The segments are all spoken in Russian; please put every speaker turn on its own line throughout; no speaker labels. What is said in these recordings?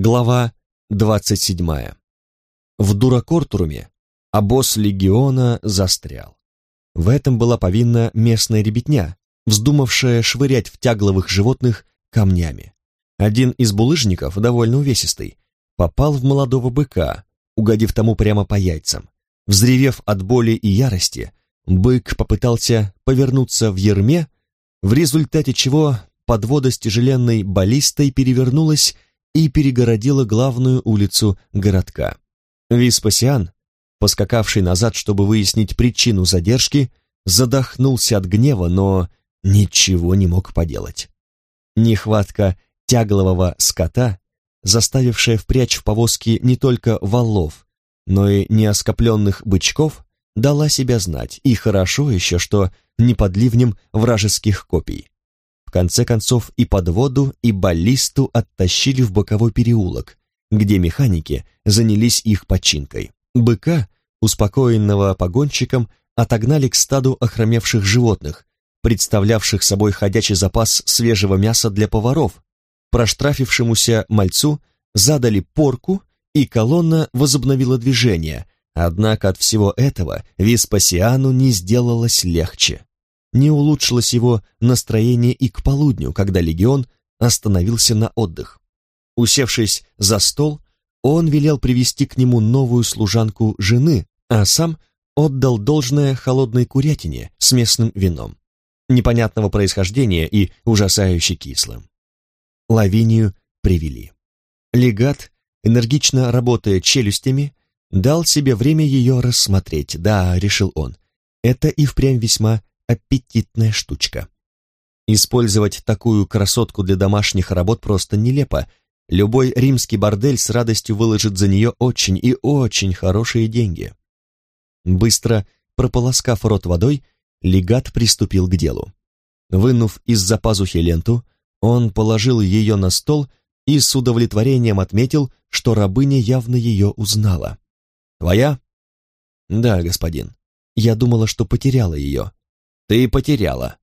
Глава 27. В Дуракортуруме обоз легиона застрял. В этом была повинна местная ребятня, вздумавшая швырять в тягловых животных камнями. Один из булыжников, довольно увесистый, попал в молодого быка, угодив тому прямо по яйцам. Взревев от боли и ярости, бык попытался повернуться в ерме, в результате чего подвода с тяжеленной баллистой перевернулась и перегородила главную улицу городка. Веспасиан, поскакавший назад, чтобы выяснить причину задержки, задохнулся от гнева, но ничего не мог поделать. Нехватка тяглового скота, заставившая впрячь в повозки не только валов, но и неоскопленных бычков, дала себя знать, и хорошо еще, что не под ливнем вражеских копий. В конце концов и подводу, и баллисту оттащили в боковой переулок, где механики занялись их починкой. Быка, успокоенного погонщиком, отогнали к стаду охромевших животных, представлявших собой ходячий запас свежего мяса для поваров. Проштрафившемуся мальцу задали порку, и колонна возобновила движение, однако от всего этого Веспасиану не сделалось легче не улучшилось его настроение и к полудню, когда легион остановился на отдых. Усевшись за стол, он велел привести к нему новую служанку жены, а сам отдал должное холодной курятине с местным вином, непонятного происхождения и ужасающе кислым. Лавинию привели. Легат, энергично работая челюстями, дал себе время ее рассмотреть. Да, решил он, это и впрямь весьма аппетитная штучка. Использовать такую красотку для домашних работ просто нелепо. Любой римский бордель с радостью выложит за нее очень и очень хорошие деньги. Быстро прополоскав рот водой, легат приступил к делу. Вынув из-за пазухи ленту, он положил ее на стол и с удовлетворением отметил, что рабыня явно ее узнала. «Твоя?» «Да, господин. Я думала, что потеряла ее. Ты потеряла.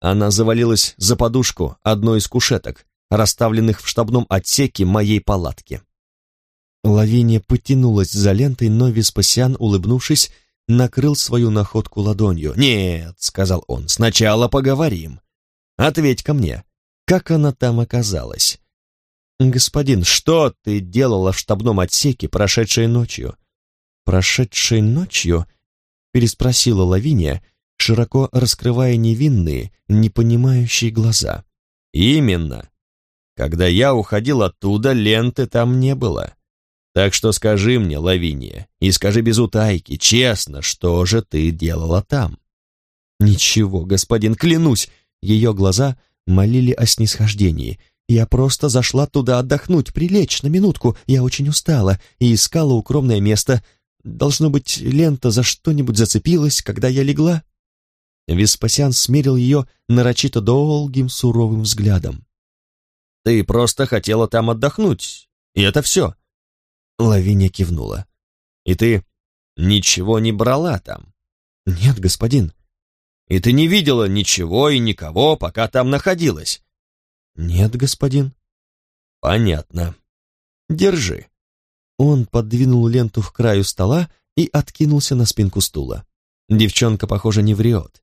Она завалилась за подушку одной из кушеток, расставленных в штабном отсеке моей палатки. Лавиния потянулась за лентой, но Веспасиан, улыбнувшись, накрыл свою находку ладонью. «Нет», — сказал он, — «сначала поговорим. Ответь ко мне, как она там оказалась?» «Господин, что ты делала в штабном отсеке прошедшей ночью?» «Прошедшей ночью?» — переспросила Лавиния, широко раскрывая невинные, непонимающие глаза. «Именно. Когда я уходил оттуда, ленты там не было. Так что скажи мне, Лавиния, и скажи без утайки, честно, что же ты делала там?» «Ничего, господин, клянусь!» Ее глаза молили о снисхождении. «Я просто зашла туда отдохнуть, прилечь на минутку. Я очень устала и искала укромное место. Должно быть, лента за что-нибудь зацепилась, когда я легла?» Веспасиан смерил ее нарочито долгим суровым взглядом. «Ты просто хотела там отдохнуть, и это все». Лавиния кивнула. «И ты ничего не брала там?» «Нет, господин». «И ты не видела ничего и никого, пока там находилась?» «Нет, господин». «Понятно. Держи». Он подвинул ленту к краю стола и откинулся на спинку стула. Девчонка, похоже, не врет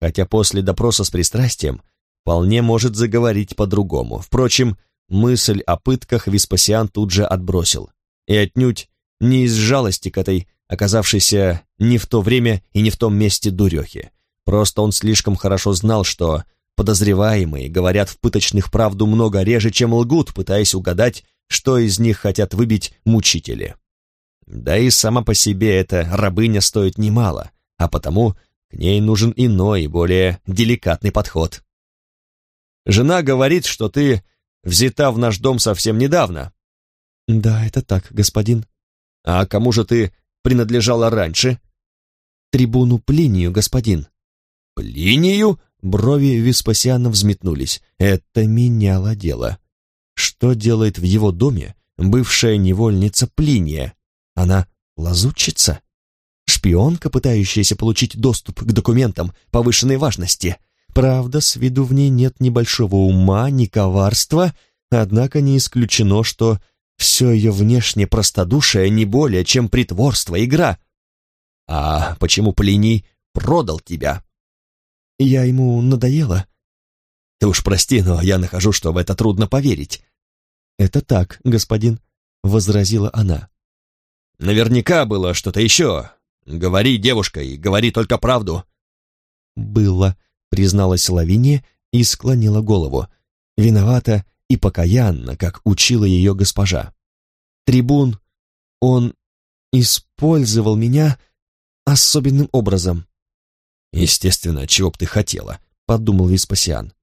хотя после допроса с пристрастием вполне может заговорить по-другому. Впрочем, мысль о пытках Веспасиан тут же отбросил. И отнюдь не из жалости к этой оказавшейся не в то время и не в том месте дурехи. Просто он слишком хорошо знал, что подозреваемые говорят в пыточных правду много реже, чем лгут, пытаясь угадать, что из них хотят выбить мучители. Да и сама по себе эта рабыня стоит немало, а потому к ней нужен иной, более деликатный подход. Жена говорит, что ты взята в наш дом совсем недавно. Да, это так, господин. А кому же ты принадлежала раньше? Трибуну Плинию, господин. Плинию? Брови Веспасиана взметнулись. Это меняло дело. Что делает в его доме бывшая невольница Плиния? Она лазутчица? Шпионка, пытающаяся получить доступ к документам повышенной важности. Правда, с виду в ней нет ни большого ума, ни коварства, однако не исключено, что Все ее внешнее простодушие не более, чем притворство, игра. А почему Плиний продал тебя? Я ему надоела. Ты уж прости, но я нахожу, что в это трудно поверить. Это так, господин, возразила она. Наверняка было что-то еще. Говори, девушка, и говори только правду. Было, призналась Лавиния и склонила голову. Виновата и покаянно, как учила ее госпожа. Трибун, он использовал меня особенным образом. Естественно, чего б ты хотела, подумал Веспасиан.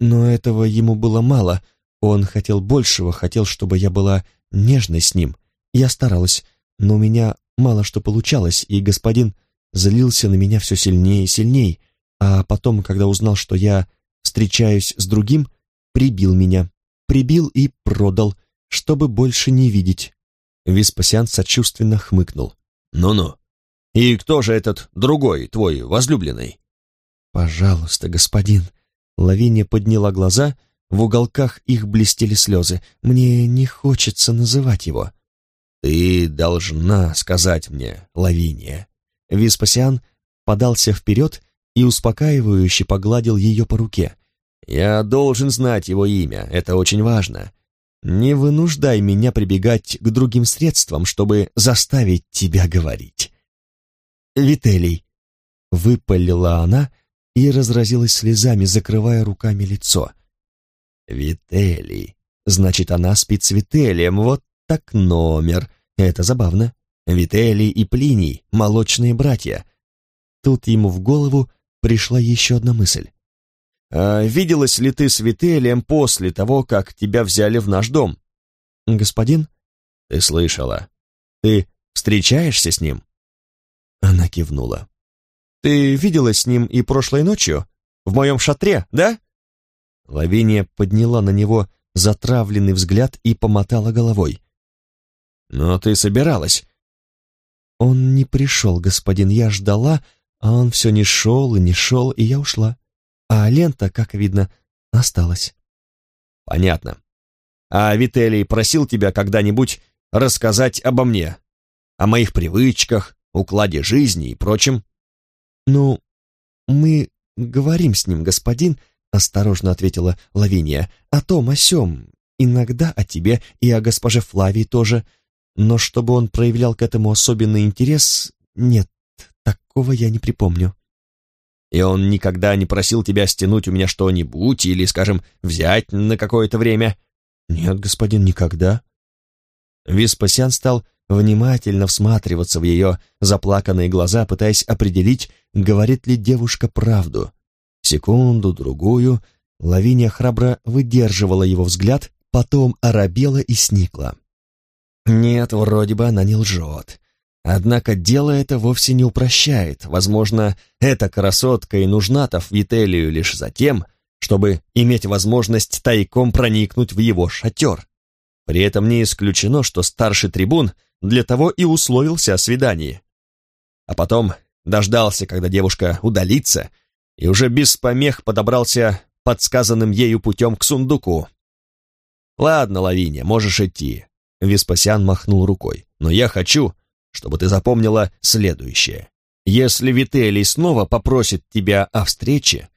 Но этого ему было мало. Он хотел большего, хотел, чтобы я была нежной с ним. Я старалась, но у меня мало что получалось, и господин злился на меня все сильнее и сильнее, а потом, когда узнал, что я встречаюсь с другим, прибил меня, прибил и продал, чтобы больше не видеть. Веспасиан сочувственно хмыкнул. «Ну-ну. И кто же этот другой, твой возлюбленный?» «Пожалуйста, господин». Лавиния подняла глаза, в уголках их блестели слезы. «Мне не хочется называть его». «Ты должна сказать мне, Лавиния». Веспасиан подался вперед и успокаивающе погладил ее по руке. «Я должен знать его имя, это очень важно. Не вынуждай меня прибегать к другим средствам, чтобы заставить тебя говорить». «Вителий», — выпалила она и разразилась слезами, закрывая руками лицо. «Вителий, значит, она спит с Вителием, вот так номер. Это забавно. Вителий и Плиний — молочные братья». Тут ему в голову пришла еще одна мысль. «А виделась ли ты с Вителием после того, как тебя взяли в наш дом?» «Господин?» «Ты слышала. Ты встречаешься с ним?» Она кивнула. «Ты виделась с ним и прошлой ночью? В моем шатре, да?» Лавиния подняла на него затравленный взгляд и помотала головой. «Но ты собиралась?» «Он не пришел, господин, я ждала, а он все не шел и не шел, и я ушла. А лента, как видно, осталась». «Понятно. А Вителий просил тебя когда-нибудь рассказать обо мне, о моих привычках, укладе жизни и прочем?» «Ну, мы говорим с ним, господин», — осторожно ответила Лавиния, «о том, о сём, иногда о тебе и о госпоже Флавии тоже, но чтобы он проявлял к этому особенный интерес, нет, такого я не припомню». «И он никогда не просил тебя стянуть у меня что-нибудь или, скажем, взять на какое-то время?» «Нет, господин, никогда». Веспасиан стал внимательно всматриваться в ее заплаканные глаза, пытаясь определить, говорит ли девушка правду. Секунду, другую, Лавиния храбро выдерживала его взгляд, потом оробела и сникла. Нет, вроде бы она не лжет. Однако дело это вовсе не упрощает. Возможно, эта красотка и нужна-то Вителию лишь за тем, чтобы иметь возможность тайком проникнуть в его шатер. При этом не исключено, что старший трибун для того и условился о свидании. А потом дождался, когда девушка удалится, и уже без помех подобрался подсказанным ею путем к сундуку. «Ладно, Лавиния, можешь идти. Веспасиан махнул рукой. «Но я хочу, чтобы ты запомнила следующее. Если Вителий снова попросит тебя о встрече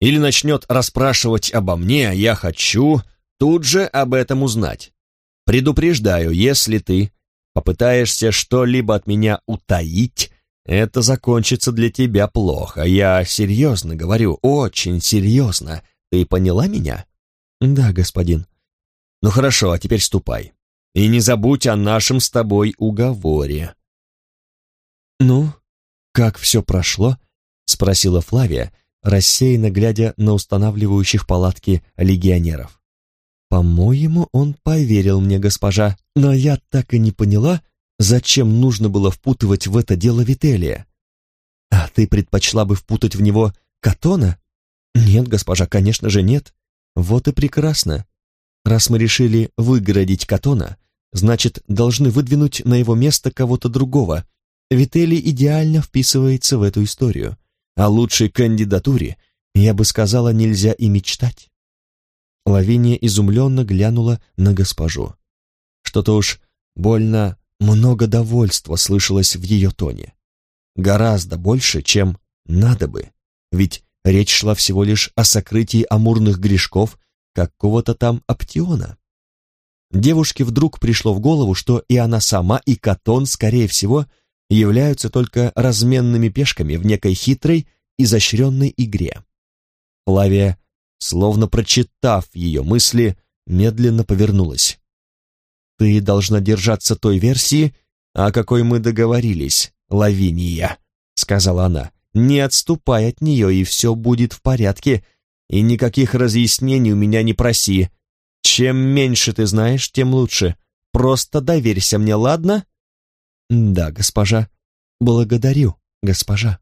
или начнет расспрашивать обо мне, я хочу тут же об этом узнать. Предупреждаю, если ты попытаешься что-либо от меня утаить, это закончится для тебя плохо. Я серьезно говорю, очень серьезно. Ты поняла меня?» «Да, господин». «Ну хорошо, а теперь ступай. И не забудь о нашем с тобой уговоре». «Ну, как все прошло?» — спросила Флавия, рассеянно глядя на устанавливающих палатки легионеров. «По-моему, он поверил мне, госпожа, но я так и не поняла, зачем нужно было впутывать в это дело Вителия. А ты предпочла бы впутать в него Катона? Нет, госпожа, конечно же нет. Вот и прекрасно. Раз мы решили выгородить Катона, значит, должны выдвинуть на его место кого-то другого. Вители идеально вписывается в эту историю. О лучшей кандидатуре, я бы сказала, нельзя и мечтать. Лавиния изумленно глянула на госпожу. Что-то уж больно много довольства слышалось в ее тоне. Гораздо больше, чем надо бы, ведь речь шла всего лишь о сокрытии амурных грешков какого-то там Аптиона. Девушке вдруг пришло в голову, что и она сама, и Катон, скорее всего, являются только разменными пешками в некой хитрой, изощренной игре. Флавия, словно прочитав ее мысли, медленно повернулась. «Ты должна держаться той версии, о какой мы договорились, Лавиния», — сказала она. «Не отступай от нее, и все будет в порядке, и никаких разъяснений у меня не проси. Чем меньше ты знаешь, тем лучше. Просто доверься мне, ладно?» «Да, госпожа. Благодарю, госпожа».